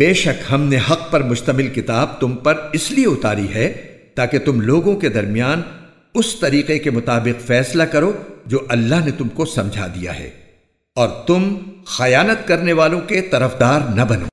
بے شک ہم نے حق پر مشتمل کتاب تم پر اس لیے اتاری ہے تاکہ تم لوگوں کے درمیان اس طریقے کے مطابق فیصلہ کرو جو اللہ نے تم کو سمجھا دیا ہے اور تم خیانت کرنے والوں کے طرفدار نہ بنو۔